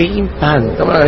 Pim, pan. Toma,